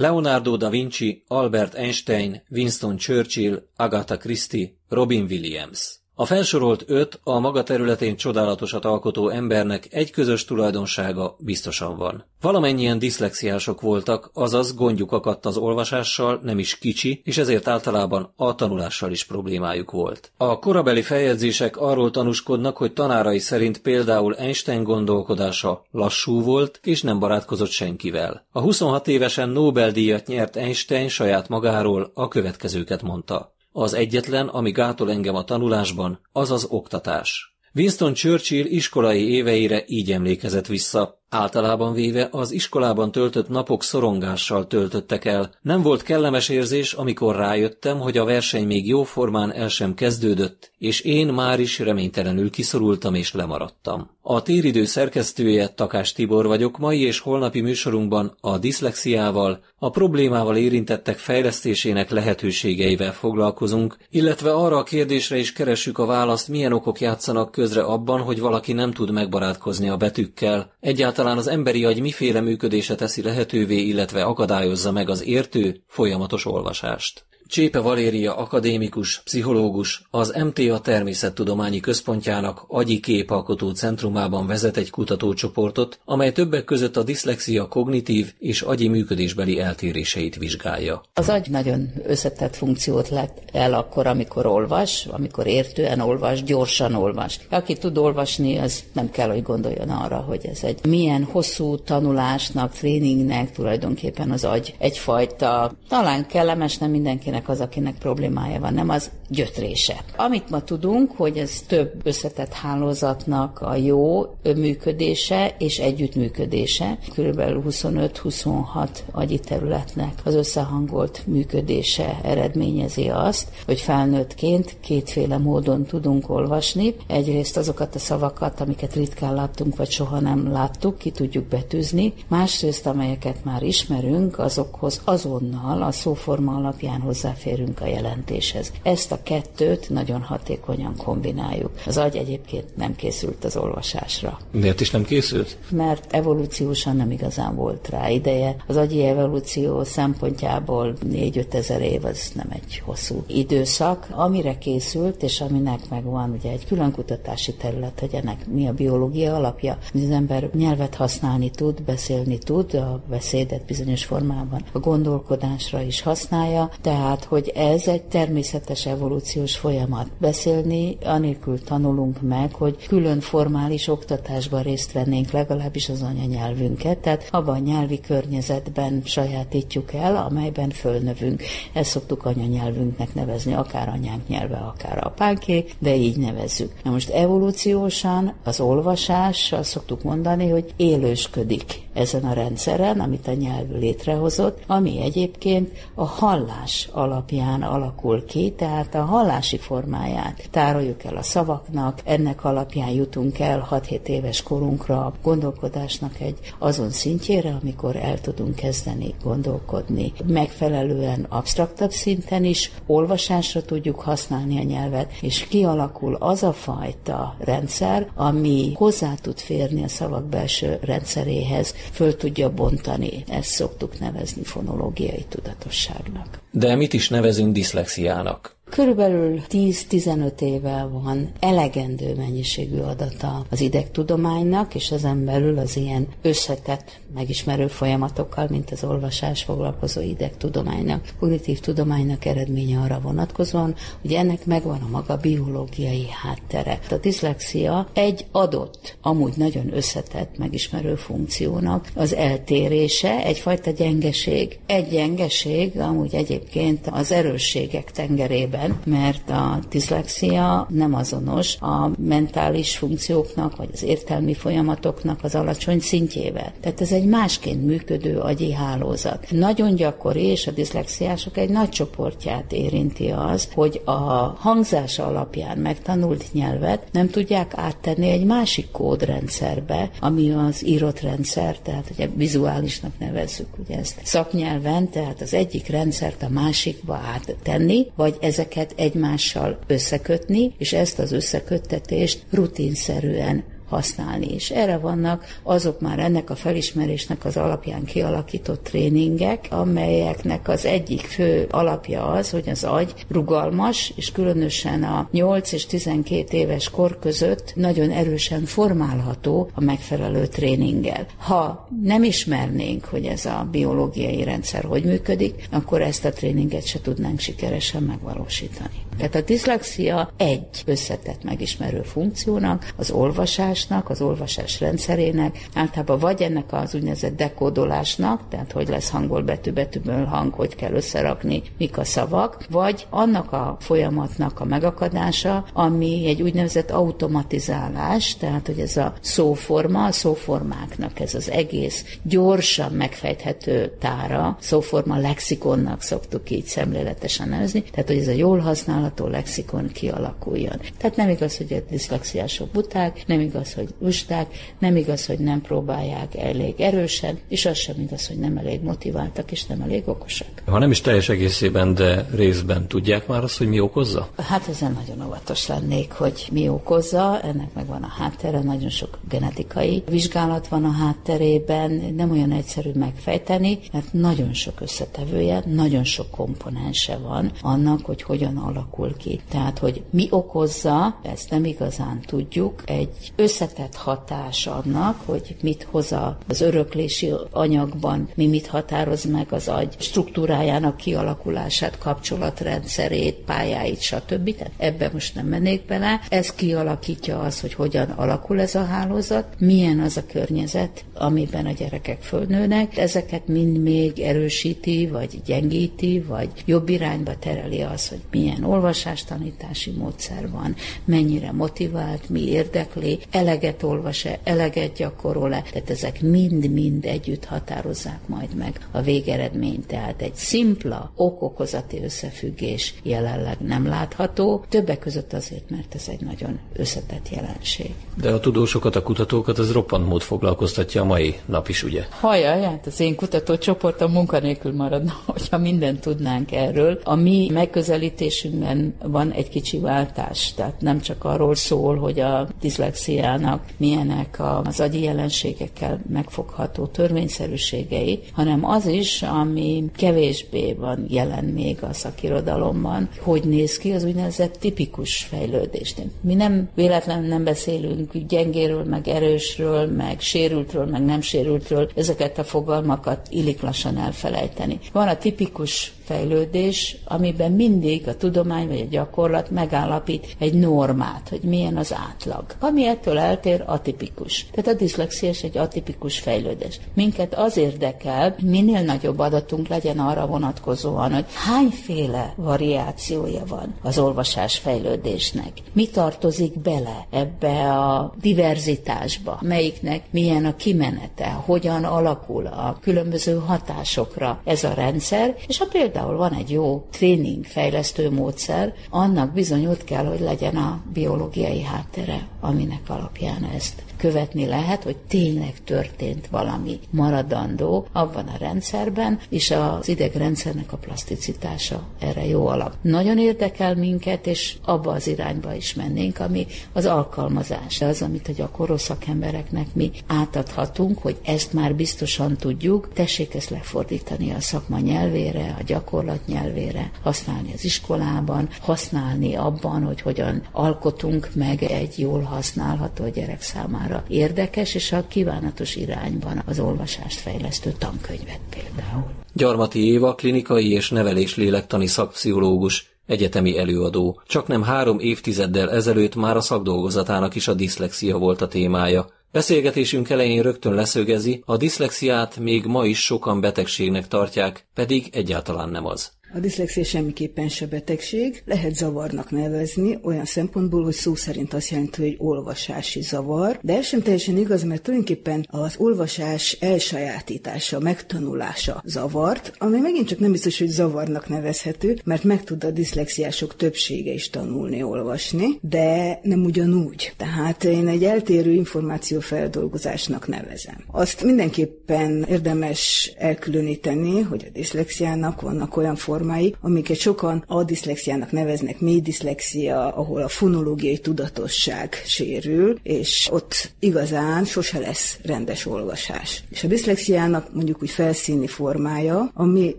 Leonardo da Vinci, Albert Einstein, Winston Churchill, Agatha Christie, Robin Williams. A felsorolt öt a maga területén csodálatosat alkotó embernek egy közös tulajdonsága biztosan van. Valamennyien diszlexiások voltak, azaz gondjuk akadt az olvasással, nem is kicsi, és ezért általában a tanulással is problémájuk volt. A korabeli feljegyzések arról tanúskodnak, hogy tanárai szerint például Einstein gondolkodása lassú volt, és nem barátkozott senkivel. A 26 évesen Nobel-díjat nyert Einstein saját magáról a következőket mondta. Az egyetlen, ami gátol engem a tanulásban, az az oktatás. Winston Churchill iskolai éveire így emlékezett vissza. Általában véve az iskolában töltött napok szorongással töltöttek el. Nem volt kellemes érzés, amikor rájöttem, hogy a verseny még jóformán el sem kezdődött, és én már is reménytelenül kiszorultam és lemaradtam. A téridő szerkesztője Takás Tibor vagyok, mai és holnapi műsorunkban a diszlexiával, a problémával érintettek fejlesztésének lehetőségeivel foglalkozunk, illetve arra a kérdésre is keressük a választ, milyen okok játszanak közre abban, hogy valaki nem tud megbarátkozni a betűkkel, egyáltalán Egyáltalán az emberi agy miféle működése teszi lehetővé, illetve akadályozza meg az értő, folyamatos olvasást. Csépe Valéria akadémikus, pszichológus, az MTA Természettudományi Központjának agyi képalkotó centrumában vezet egy kutatócsoportot, amely többek között a diszlexia kognitív és agyi működésbeli eltéréseit vizsgálja. Az agy nagyon összetett funkciót lett el akkor, amikor olvas, amikor értően olvas, gyorsan olvas. Aki tud olvasni, az nem kell, hogy gondoljon arra, hogy ez egy milyen hosszú tanulásnak, tréningnek tulajdonképpen az agy egyfajta, talán kellemes, nem mindenkinek mindenkinek az, akinek problémája van, nem az gyötrése. Amit ma tudunk, hogy ez több összetett hálózatnak a jó működése és együttműködése, körülbelül 25-26 agyi területnek az összehangolt működése eredményezi azt, hogy felnőttként kétféle módon tudunk olvasni. Egyrészt azokat a szavakat, amiket ritkán láttunk, vagy soha nem láttuk, ki tudjuk betűzni. Másrészt, amelyeket már ismerünk, azokhoz azonnal a szóforma alapján hozzá hozzáférünk a jelentéshez. Ezt a kettőt nagyon hatékonyan kombináljuk. Az agy egyébként nem készült az olvasásra. Miért is nem készült? Mert evolúciósan nem igazán volt rá ideje. Az agyi evolúció szempontjából 4-5 ezer év az nem egy hosszú időszak. Amire készült, és aminek megvan ugye egy külön kutatási terület, hogy ennek mi a biológia alapja, hogy az ember nyelvet használni tud, beszélni tud, a beszédet bizonyos formában a gondolkodásra is használja, tehát hogy ez egy természetes evolúciós folyamat. Beszélni anélkül tanulunk meg, hogy külön formális oktatásban részt vennénk legalábbis az anyanyelvünket, tehát abban a nyelvi környezetben sajátítjuk el, amelyben fölnövünk. Ezt szoktuk anyanyelvünknek nevezni, akár anyánk nyelve, akár apánké, de így nevezzük. Na most evolúciósan az olvasás, azt szoktuk mondani, hogy élősködik ezen a rendszeren, amit a nyelv létrehozott, ami egyébként a hallás alapján alakul ki, tehát a hallási formáját tároljuk el a szavaknak, ennek alapján jutunk el 6-7 éves korunkra a gondolkodásnak egy azon szintjére, amikor el tudunk kezdeni gondolkodni. Megfelelően absztraktabb szinten is olvasásra tudjuk használni a nyelvet, és kialakul az a fajta rendszer, ami hozzá tud férni a szavak belső rendszeréhez, föl tudja bontani. Ezt szoktuk nevezni fonológiai tudatosságnak. De mit is nevezünk diszlexiának? Körülbelül 10-15 éve van elegendő mennyiségű adata az idegtudománynak, és ezen belül az ilyen összetett, megismerő folyamatokkal, mint az olvasás foglalkozó idegtudománynak, kognitív tudománynak eredménye arra vonatkozóan, hogy ennek megvan a maga biológiai háttere. A diszlexia egy adott, amúgy nagyon összetett, megismerő funkciónak az eltérése, egyfajta gyengeség. Egy gyengeség, amúgy egyébként az erősségek tengerében esetben, mert a diszlexia nem azonos a mentális funkcióknak, vagy az értelmi folyamatoknak az alacsony szintjével. Tehát ez egy másként működő agyi hálózat. Nagyon gyakori, és a diszlexiások egy nagy csoportját érinti az, hogy a hangzás alapján megtanult nyelvet nem tudják áttenni egy másik kódrendszerbe, ami az írott rendszer, tehát ugye vizuálisnak nevezzük ugye ezt szaknyelven, tehát az egyik rendszert a másikba áttenni, vagy ezek ezeket egymással összekötni, és ezt az összeköttetést rutinszerűen használni. És erre vannak azok már ennek a felismerésnek az alapján kialakított tréningek, amelyeknek az egyik fő alapja az, hogy az agy rugalmas, és különösen a 8 és 12 éves kor között nagyon erősen formálható a megfelelő tréninggel. Ha nem ismernénk, hogy ez a biológiai rendszer hogy működik, akkor ezt a tréninget se tudnánk sikeresen megvalósítani. Tehát a diszlexia egy összetett megismerő funkciónak, az olvasásnak, az olvasás rendszerének, általában vagy ennek az úgynevezett dekódolásnak, tehát hogy lesz hangol betű, betűből hang, hogy kell összerakni, mik a szavak, vagy annak a folyamatnak a megakadása, ami egy úgynevezett automatizálás, tehát hogy ez a szóforma, a szóformáknak ez az egész gyorsan megfejthető tára, szóforma lexikonnak szoktuk így szemléletesen nevezni, tehát hogy ez a jól használat használható lexikon kialakuljon. Tehát nem igaz, hogy a diszlexiások buták, nem igaz, hogy lusták, nem igaz, hogy nem próbálják elég erősen, és az sem igaz, hogy nem elég motiváltak és nem elég okosak. Ha nem is teljes egészében, de részben tudják már azt, hogy mi okozza? Hát ezen nagyon óvatos lennék, hogy mi okozza, ennek meg van a háttere, nagyon sok genetikai vizsgálat van a hátterében, nem olyan egyszerű megfejteni, mert nagyon sok összetevője, nagyon sok komponense van annak, hogy hogyan alakul alakul ki. Tehát, hogy mi okozza, ezt nem igazán tudjuk. Egy összetett hatás annak, hogy mit hoz az öröklési anyagban, mi mit határoz meg az agy struktúrájának kialakulását, kapcsolatrendszerét, pályáit, stb. Tehát ebbe most nem mennék bele. Ez kialakítja az, hogy hogyan alakul ez a hálózat, milyen az a környezet, amiben a gyerekek fölnőnek. Ezeket mind még erősíti, vagy gyengíti, vagy jobb irányba tereli az, hogy milyen olvasás, olvasástanítási módszer van, mennyire motivált, mi érdekli, eleget olvas-e, eleget gyakorol-e, tehát ezek mind-mind együtt határozzák majd meg a végeredményt. Tehát egy szimpla okokozati összefüggés jelenleg nem látható, többek között azért, mert ez egy nagyon összetett jelenség. De a tudósokat, a kutatókat az roppant mód foglalkoztatja a mai nap is, ugye? Hajjaj, hát az én kutatócsoportom munkanélkül maradna, hogyha mindent tudnánk erről. A mi megközelítésünkben ebben van egy kicsi váltás. Tehát nem csak arról szól, hogy a diszlexiának milyenek az agyi jelenségekkel megfogható törvényszerűségei, hanem az is, ami kevésbé van jelen még a szakirodalomban, hogy néz ki az úgynevezett tipikus fejlődés. Mi nem véletlenül nem beszélünk gyengéről, meg erősről, meg sérültről, meg nem sérültről, ezeket a fogalmakat illik lassan elfelejteni. Van a tipikus fejlődés, amiben mindig a tudomány vagy a gyakorlat megállapít egy normát, hogy milyen az átlag. Ami ettől eltér, atipikus. Tehát a diszlexia egy atipikus fejlődés. Minket az érdekel, minél nagyobb adatunk legyen arra vonatkozóan, hogy hányféle variációja van az olvasás fejlődésnek. Mi tartozik bele ebbe a diverzitásba, melyiknek milyen a kimenete, hogyan alakul a különböző hatásokra ez a rendszer, és ha például például van egy jó tréning fejlesztő módszer, annak bizony ott kell, hogy legyen a biológiai háttere, aminek alapján ezt követni lehet, hogy tényleg történt valami maradandó abban a rendszerben, és az idegrendszernek a plaszticitása erre jó alap. Nagyon érdekel minket, és abba az irányba is mennénk, ami az alkalmazás. Az, amit a gyakorló szakembereknek mi átadhatunk, hogy ezt már biztosan tudjuk, tessék ezt lefordítani a szakma nyelvére, a gyakorlat nyelvére, használni az iskolában, használni abban, hogy hogyan alkotunk meg egy jól használható gyerek számára számára érdekes és a kívánatos irányban az olvasást fejlesztő tankönyvet például. Gyarmati Éva klinikai és nevelés lélektani szakpszichológus, egyetemi előadó. Csak nem három évtizeddel ezelőtt már a szakdolgozatának is a diszlexia volt a témája. Beszélgetésünk elején rögtön leszögezi, a diszlexiát még ma is sokan betegségnek tartják, pedig egyáltalán nem az. A diszlexia semmiképpen se betegség, lehet zavarnak nevezni, olyan szempontból, hogy szó szerint azt jelenti, hogy olvasási zavar, de ez sem teljesen igaz, mert tulajdonképpen az olvasás elsajátítása, megtanulása zavart, ami megint csak nem biztos, hogy zavarnak nevezhető, mert meg tud a diszlexiások többsége is tanulni, olvasni, de nem ugyanúgy. Tehát én egy eltérő információfeldolgozásnak nevezem. Azt mindenképpen érdemes elkülöníteni, hogy a diszlexiának vannak olyan formációk, formái, amiket sokan a diszlexiának neveznek mély diszlexia, ahol a fonológiai tudatosság sérül, és ott igazán sose lesz rendes olvasás. És a diszlexiának mondjuk úgy felszíni formája, ami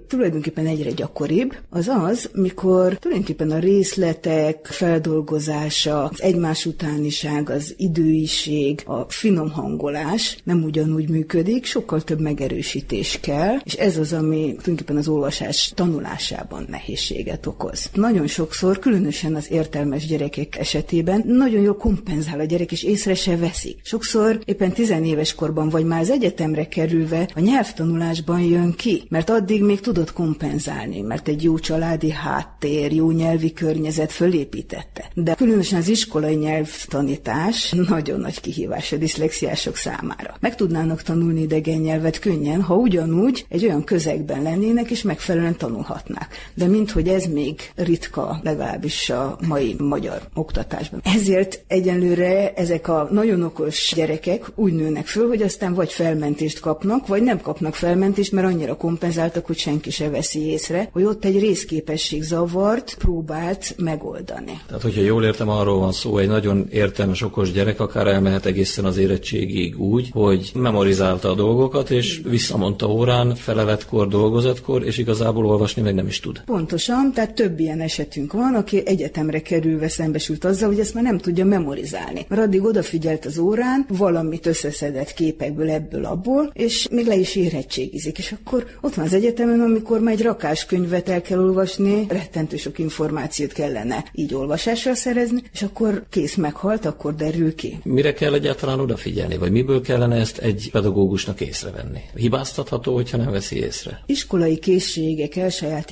tulajdonképpen egyre gyakoribb, az az, mikor tulajdonképpen a részletek feldolgozása, az egymás utániság, az időiség, a finom hangolás nem ugyanúgy működik, sokkal több megerősítés kell, és ez az, ami tulajdonképpen az olvasás tanulásában nehézséget okoz. Nagyon sokszor, különösen az értelmes gyerekek esetében nagyon jól kompenzál a gyerek, és észre se veszik. Sokszor éppen tizenéves korban, vagy már az egyetemre kerülve a nyelvtanulásban jön ki, mert addig még tudod kompenzálni, mert egy jó családi háttér, jó nyelvi környezet fölépítette. De különösen az iskolai nyelvtanítás nagyon nagy kihívás a diszlexiások számára. Meg tudnának tanulni idegen nyelvet könnyen, ha ugyanúgy egy olyan közegben lennének, és megfelelően tanulhatnák. De minthogy ez még ritka, legalábbis a mai magyar oktatásban. Ezért egyenlőre ezek a nagyon okos gyerekek úgy nőnek föl, hogy aztán vagy felmentést kapnak, vagy nem kapnak felmentést, mert annyira kompenzáltak, hogy senki se veszi észre, hogy ott egy részképesség zavart próbált megoldani. Tehát, hogyha jól értem, arról van szó, egy nagyon értelmes, okos gyerek akár elmehet egészen az érettségig úgy, hogy memorizálta a dolgokat, és visszamondta órán, feleletkor, dolgozatkor, és igazából olvasni meg nem is tud. Pontosan, tehát több ilyen esetünk van, aki egyetemre kerülve szembesült azzal, hogy ezt már nem tudja memorizálni. Mert addig odafigyelt az órán, valamit összeszedett képekből, ebből, abból, és még le is érettségizik. És akkor ott van az egyetemen, amikor már egy rakás könyvet el kell olvasni, rettentő sok információt kellene így olvasással szerezni, és akkor kész meghalt, akkor derül ki. Mire kell egyáltalán odafigyelni, vagy miből kellene ezt egy pedagógusnak észrevenni? Hibáztatható, hogyha nem veszi észre? Iskolai készségek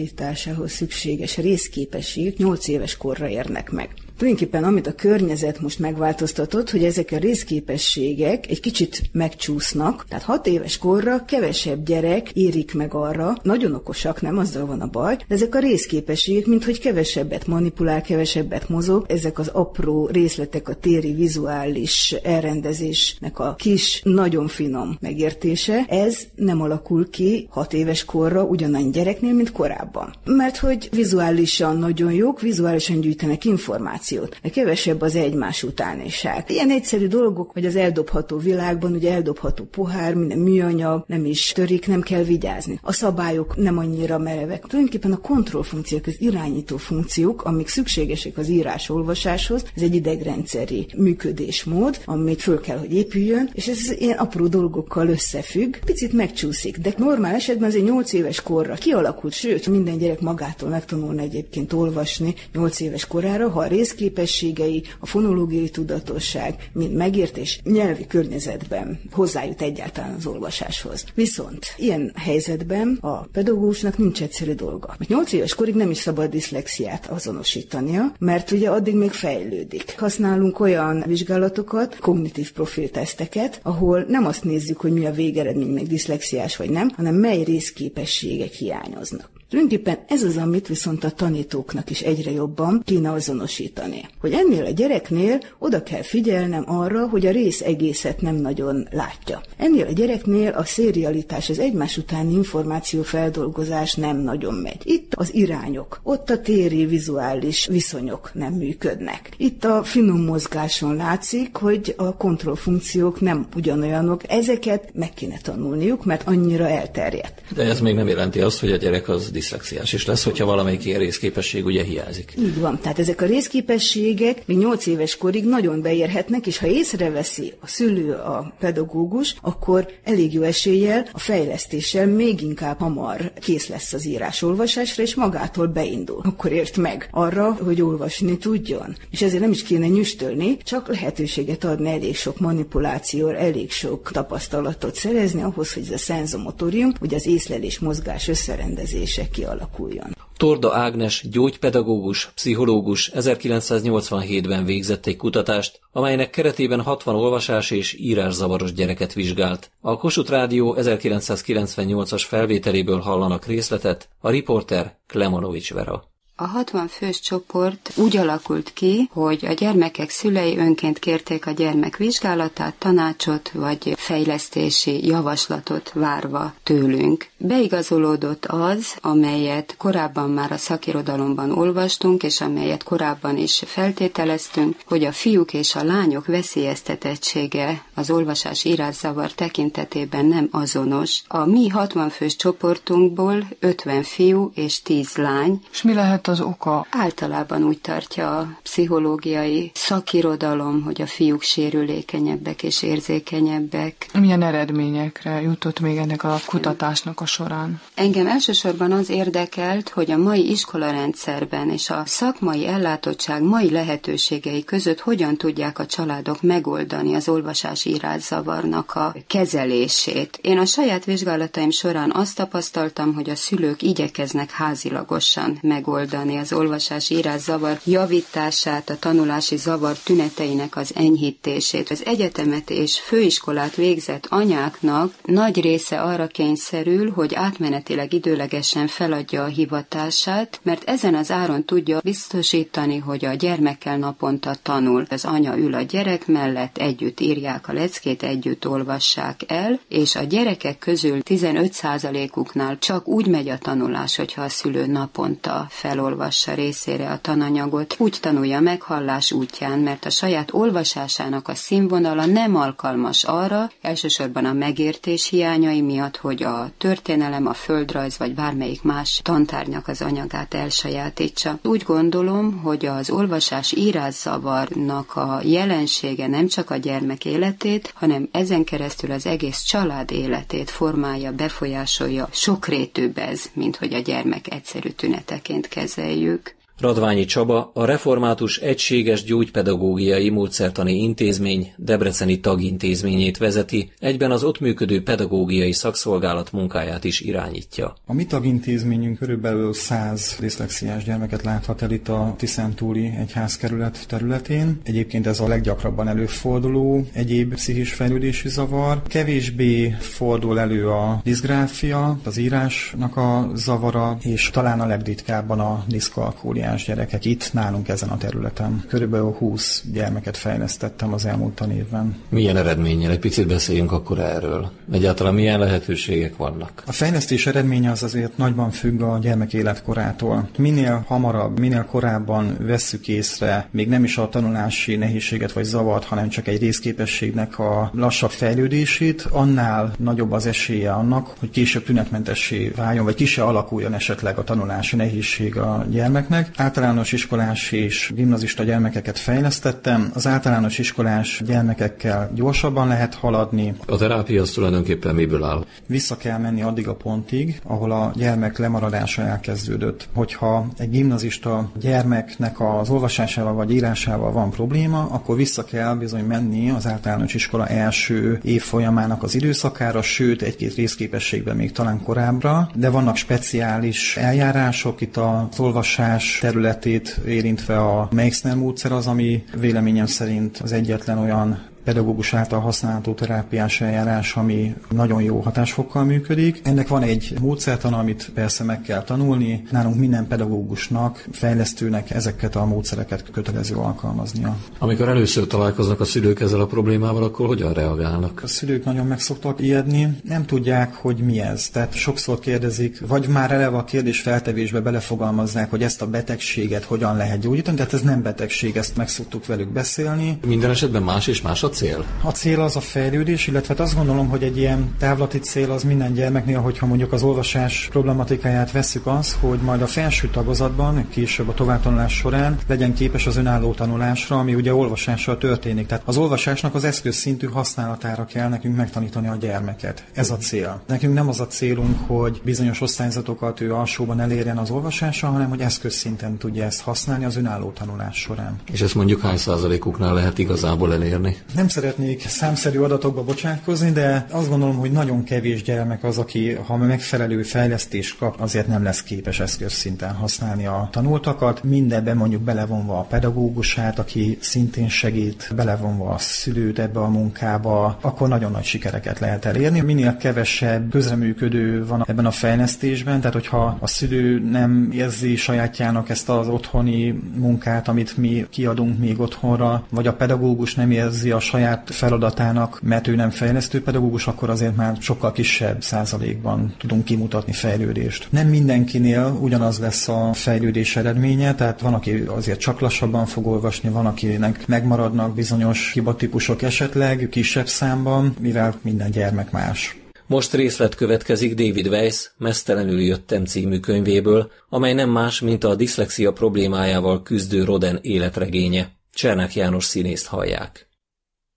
elsajátításához szükséges részképességek 8 éves korra érnek meg. Tulajdonképpen amit a környezet most megváltoztatott, hogy ezek a részképességek egy kicsit megcsúsznak, tehát hat éves korra kevesebb gyerek érik meg arra, nagyon okosak, nem azzal van a baj, de ezek a részképességek, mint hogy kevesebbet manipulál, kevesebbet mozog, ezek az apró részletek, a téri vizuális elrendezésnek a kis, nagyon finom megértése, ez nem alakul ki hat éves korra ugyanannyi gyereknél, mint korábban. Mert hogy vizuálisan nagyon jók, vizuálisan gyűjtenek információt információt, de kevesebb az egymás utániság. Ilyen egyszerű dolgok, hogy az eldobható világban, ugye eldobható pohár, minden műanyag, nem is törik, nem kell vigyázni. A szabályok nem annyira merevek. Tulajdonképpen a kontrollfunkciók, az irányító funkciók, amik szükségesek az írás-olvasáshoz, ez egy idegrendszeri működésmód, amit föl kell, hogy épüljön, és ez ilyen apró dolgokkal összefügg. Picit megcsúszik, de normál esetben azért 8 éves korra kialakult, sőt, minden gyerek magától megtanulna egyébként olvasni 8 éves korára, ha a rész képességei, a fonológiai tudatosság, mint megértés nyelvi környezetben hozzájut egyáltalán az olvasáshoz. Viszont ilyen helyzetben a pedagógusnak nincs egyszerű dolga. Mert 8 éves korig nem is szabad diszlexiát azonosítania, mert ugye addig még fejlődik. Használunk olyan vizsgálatokat, kognitív profilteszteket, ahol nem azt nézzük, hogy mi a végeredmény, meg diszlexiás vagy nem, hanem mely részképességek hiányoznak. Tulajdonképpen ez az, amit viszont a tanítóknak is egyre jobban kéne azonosítani. Hogy ennél a gyereknél oda kell figyelnem arra, hogy a rész egészet nem nagyon látja. Ennél a gyereknél a szérialitás, az egymás utáni információfeldolgozás nem nagyon megy. Itt az irányok, ott a téri vizuális viszonyok nem működnek. Itt a finom mozgáson látszik, hogy a kontrollfunkciók nem ugyanolyanok. Ezeket meg kéne tanulniuk, mert annyira elterjedt. De ez még nem jelenti azt, hogy a gyerek az diszlexiás is lesz, hogyha valamelyik ilyen részképesség ugye hiányzik. Így van. Tehát ezek a részképességek még 8 éves korig nagyon beérhetnek, és ha észreveszi a szülő, a pedagógus, akkor elég jó eséllyel a fejlesztéssel még inkább hamar kész lesz az írás-olvasásra, és magától beindul. Akkor ért meg arra, hogy olvasni tudjon. És ezért nem is kéne nyüstölni, csak lehetőséget adni elég sok manipulációra, elég sok tapasztalatot szerezni ahhoz, hogy ez a szenzomotorium, hogy az észlelés mozgás összerendezése kialakuljon. Torda Ágnes gyógypedagógus, pszichológus 1987-ben végzett egy kutatást, amelynek keretében 60 olvasás és írászavaros gyereket vizsgált. A Kossuth Rádió 1998-as felvételéből hallanak részletet, a riporter Klemonovics Vera. A 60 fős csoport úgy alakult ki, hogy a gyermekek szülei önként kérték a gyermek vizsgálatát, tanácsot vagy fejlesztési javaslatot várva tőlünk. Beigazolódott az, amelyet korábban már a szakirodalomban olvastunk, és amelyet korábban is feltételeztünk, hogy a fiúk és a lányok veszélyeztetettsége az olvasás írászavar tekintetében nem azonos. A mi 60 fős csoportunkból 50 fiú és 10 lány. És mi lehet az oka? Általában úgy tartja a pszichológiai szakirodalom, hogy a fiúk sérülékenyebbek és érzékenyebbek. Milyen eredményekre jutott még ennek a kutatásnak a során? Engem elsősorban az érdekelt, hogy a mai iskolarendszerben és a szakmai ellátottság mai lehetőségei között hogyan tudják a családok megoldani az olvasás-írás zavarnak a kezelését. Én a saját vizsgálataim során azt tapasztaltam, hogy a szülők igyekeznek házilagosan megoldani az olvasás-írás zavar javítását, a tanulási zavar tüneteinek az enyhítését. Az egyetemet és főiskolát végzett anyáknak nagy része arra kényszerül, hogy átmenetileg időlegesen feladja a hivatását, mert ezen az áron tudja biztosítani, hogy a gyermekkel naponta tanul. Az anya ül a gyerek mellett, együtt írják a leckét, együtt olvassák el, és a gyerekek közül 15%-uknál csak úgy megy a tanulás, hogyha a szülő naponta felolvassa részére a tananyagot. Úgy tanulja meghallás útján, mert a saját olvasásának a színvonala nem alkalmas arra, elsősorban a megértés hiányai miatt, hogy a történelem, a földrajz vagy bármelyik más tantárnyak az anyagát elsajátítsa. Úgy gondolom, hogy az olvasás írászavarnak a jelensége nem csak a gyermek életét, hanem ezen keresztül az egész család életét formálja, befolyásolja. Sokrétűbb ez, mint hogy a gyermek egyszerű tüneteként kezeljük. Radványi Csaba, a Református Egységes Gyógypedagógiai Módszertani Intézmény Debreceni tagintézményét vezeti, egyben az ott működő pedagógiai szakszolgálat munkáját is irányítja. A mi tagintézményünk körülbelül 100 diszlexiás gyermeket láthat el itt a Tiszentúli egyházkerület területén. Egyébként ez a leggyakrabban előforduló egyéb pszichis fejlődési zavar. Kevésbé fordul elő a diszgráfia, az írásnak a zavara, és talán a legritkábban a diszkalkúlia diszlexiás gyerekek itt nálunk ezen a területen. Körülbelül 20 gyermeket fejlesztettem az elmúlt évben. Milyen eredménnyel? Egy picit beszéljünk akkor erről. Egyáltalán milyen lehetőségek vannak? A fejlesztés eredménye az azért nagyban függ a gyermek életkorától. Minél hamarabb, minél korábban vesszük észre, még nem is a tanulási nehézséget vagy zavart, hanem csak egy részképességnek a lassabb fejlődését, annál nagyobb az esélye annak, hogy később tünetmentessé váljon, vagy ki alakuljon esetleg a tanulási nehézség a gyermeknek általános iskolás és gimnazista gyermekeket fejlesztettem. Az általános iskolás gyermekekkel gyorsabban lehet haladni. A terápia az tulajdonképpen miből áll? Vissza kell menni addig a pontig, ahol a gyermek lemaradása elkezdődött. Hogyha egy gimnazista gyermeknek az olvasásával vagy írásával van probléma, akkor vissza kell bizony menni az általános iskola első évfolyamának az időszakára, sőt egy-két részképességben még talán korábbra, de vannak speciális eljárások, itt az olvasás területét érintve a Meixner módszer az, ami véleményem szerint az egyetlen olyan pedagógus által használható terápiás eljárás, ami nagyon jó hatásfokkal működik. Ennek van egy módszertan, amit persze meg kell tanulni. Nálunk minden pedagógusnak, fejlesztőnek ezeket a módszereket kötelező alkalmaznia. Amikor először találkoznak a szülők ezzel a problémával, akkor hogyan reagálnak? A szülők nagyon meg szoktak ijedni, nem tudják, hogy mi ez. Tehát sokszor kérdezik, vagy már eleve a kérdés feltevésbe belefogalmazzák, hogy ezt a betegséget hogyan lehet gyógyítani, tehát ez nem betegség, ezt meg szoktuk velük beszélni. Minden esetben más és más a cél? A cél az a fejlődés, illetve hát azt gondolom, hogy egy ilyen távlati cél az minden gyermeknél, hogyha mondjuk az olvasás problematikáját vesszük az, hogy majd a felső tagozatban, később a továbbtanulás során legyen képes az önálló tanulásra, ami ugye olvasással történik. Tehát az olvasásnak az eszközszintű használatára kell nekünk megtanítani a gyermeket. Ez a cél. Nekünk nem az a célunk, hogy bizonyos osztályzatokat ő alsóban elérjen az olvasással, hanem hogy eszközszinten tudja ezt használni az önálló tanulás során. És ezt mondjuk hány százalékuknál lehet igazából elérni? Nem Nem szeretnék számszerű adatokba bocsátkozni, de azt gondolom, hogy nagyon kevés gyermek az, aki ha megfelelő fejlesztést kap, azért nem lesz képes eszközszinten használni a tanultakat. Mindebben mondjuk belevonva a pedagógusát, aki szintén segít, belevonva a szülőt ebbe a munkába, akkor nagyon nagy sikereket lehet elérni. Minél kevesebb közreműködő van ebben a fejlesztésben, tehát hogyha a szülő nem érzi sajátjának ezt az otthoni munkát, amit mi kiadunk még otthonra, vagy a pedagógus nem érzi a saját feladatának, mert ő nem fejlesztő pedagógus, akkor azért már sokkal kisebb százalékban tudunk kimutatni fejlődést. Nem mindenkinél ugyanaz lesz a fejlődés eredménye, tehát van, aki azért csak lassabban fog olvasni, van, akinek megmaradnak bizonyos hibatípusok esetleg kisebb számban, mivel minden gyermek más. Most részlet következik David Weiss Mesztelenül jöttem című könyvéből, amely nem más, mint a diszlexia problémájával küzdő Roden életregénye. Csernek János színészt hallják.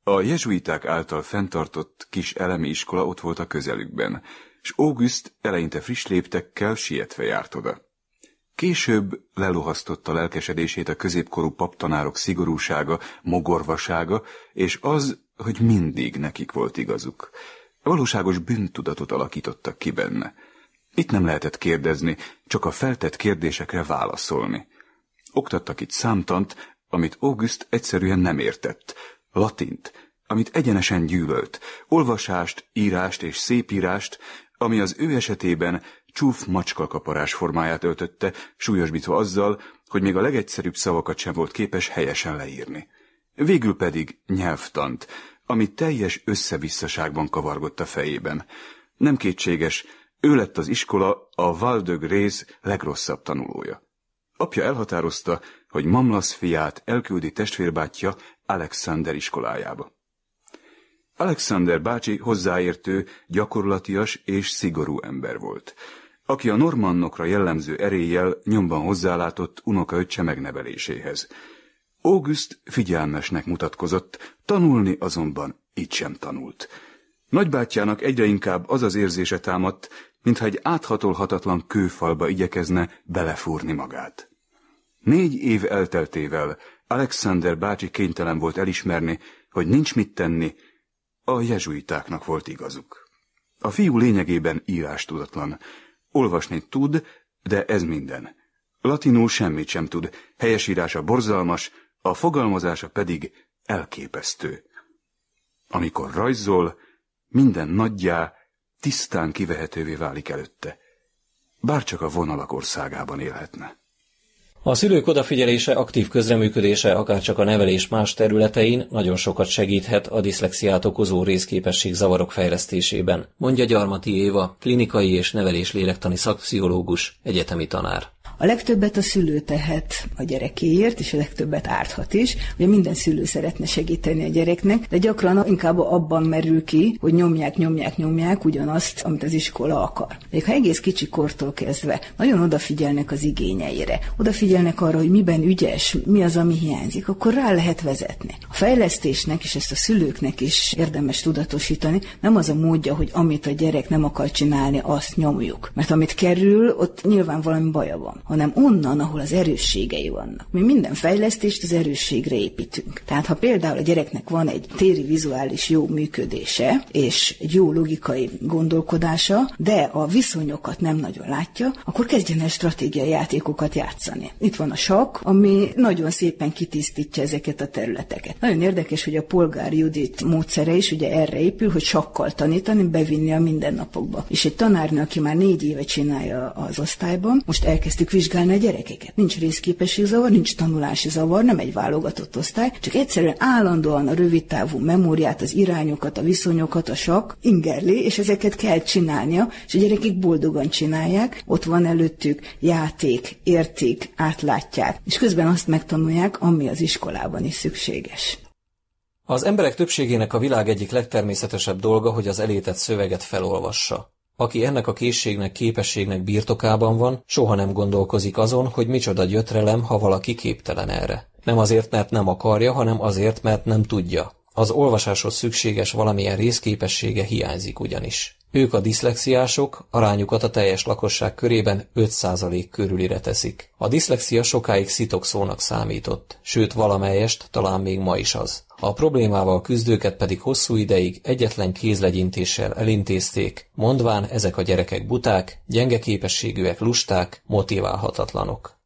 A jezsuiták által fenntartott kis elemi iskola ott volt a közelükben, és August eleinte friss léptekkel sietve járt oda. Később lelohasztotta lelkesedését a középkorú paptanárok szigorúsága, mogorvasága, és az, hogy mindig nekik volt igazuk. Valóságos bűntudatot alakítottak ki benne. Itt nem lehetett kérdezni, csak a feltett kérdésekre válaszolni. Oktattak itt számtant, amit August egyszerűen nem értett, latint, amit egyenesen gyűlölt, olvasást, írást és szépírást, ami az ő esetében csúf macskakaparás formáját öltötte, súlyosbítva azzal, hogy még a legegyszerűbb szavakat sem volt képes helyesen leírni. Végül pedig nyelvtant, ami teljes összevisszaságban kavargott a fejében. Nem kétséges, ő lett az iskola a Valdög rész legrosszabb tanulója. Apja elhatározta, hogy Mamlasz fiát elküldi testvérbátyja Alexander iskolájába. Alexander bácsi hozzáértő, gyakorlatias és szigorú ember volt, aki a normannokra jellemző eréllyel nyomban hozzálátott unokaöccse megneveléséhez. August figyelmesnek mutatkozott, tanulni azonban így sem tanult. Nagybátyjának egyre inkább az az érzése támadt, mintha egy áthatolhatatlan kőfalba igyekezne belefúrni magát. Négy év elteltével Alexander bácsi kénytelen volt elismerni, hogy nincs mit tenni, a jezsuitáknak volt igazuk. A fiú lényegében írástudatlan. Olvasni tud, de ez minden. Latinul semmit sem tud, helyesírása borzalmas, a fogalmazása pedig elképesztő. Amikor rajzol, minden nagyjá, tisztán kivehetővé válik előtte. Bárcsak a vonalak országában élhetne. A szülők odafigyelése, aktív közreműködése akár csak a nevelés más területein nagyon sokat segíthet a diszlexiát okozó részképesség zavarok fejlesztésében, mondja Gyarmati Éva, klinikai és nevelés lélektani szakpszichológus, egyetemi tanár. A legtöbbet a szülő tehet a gyerekéért, és a legtöbbet árthat is. Ugye minden szülő szeretne segíteni a gyereknek, de gyakran inkább abban merül ki, hogy nyomják, nyomják, nyomják ugyanazt, amit az iskola akar. Még ha egész kicsi kortól kezdve nagyon odafigyelnek az igényeire, odafigyelnek arra, hogy miben ügyes, mi az, ami hiányzik, akkor rá lehet vezetni. A fejlesztésnek, és ezt a szülőknek is érdemes tudatosítani, nem az a módja, hogy amit a gyerek nem akar csinálni, azt nyomjuk. Mert amit kerül, ott nyilván valami baja van hanem onnan, ahol az erősségei vannak. Mi minden fejlesztést az erősségre építünk. Tehát ha például a gyereknek van egy téri vizuális jó működése, és egy jó logikai gondolkodása, de a viszonyokat nem nagyon látja, akkor kezdjen el stratégiai játékokat játszani. Itt van a sakk, ami nagyon szépen kitisztítja ezeket a területeket. Nagyon érdekes, hogy a polgár Judit módszere is ugye erre épül, hogy sakkal tanítani, bevinni a mindennapokba. És egy tanárnő, aki már négy éve csinálja az osztályban, most elkezdtük vizsgálni a gyerekeket. Nincs részképességzavar, nincs tanulási zavar, nem egy válogatott osztály, csak egyszerűen állandóan a rövidtávú memóriát, az irányokat, a viszonyokat, a sak ingerli, és ezeket kell csinálnia, és a gyerekek boldogan csinálják, ott van előttük játék, érték, átlátják, és közben azt megtanulják, ami az iskolában is szükséges. Az emberek többségének a világ egyik legtermészetesebb dolga, hogy az elétett szöveget felolvassa. Aki ennek a készségnek, képességnek birtokában van, soha nem gondolkozik azon, hogy micsoda gyötrelem, ha valaki képtelen erre. Nem azért, mert nem akarja, hanem azért, mert nem tudja. Az olvasáshoz szükséges valamilyen részképessége hiányzik ugyanis. Ők a diszlexiások, arányukat a teljes lakosság körében 5% körülire teszik. A diszlexia sokáig szitokszónak számított, sőt valamelyest talán még ma is az. A problémával küzdőket pedig hosszú ideig egyetlen kézlegyintéssel elintézték, mondván ezek a gyerekek buták, gyenge képességűek lusták, motiválhatatlanok.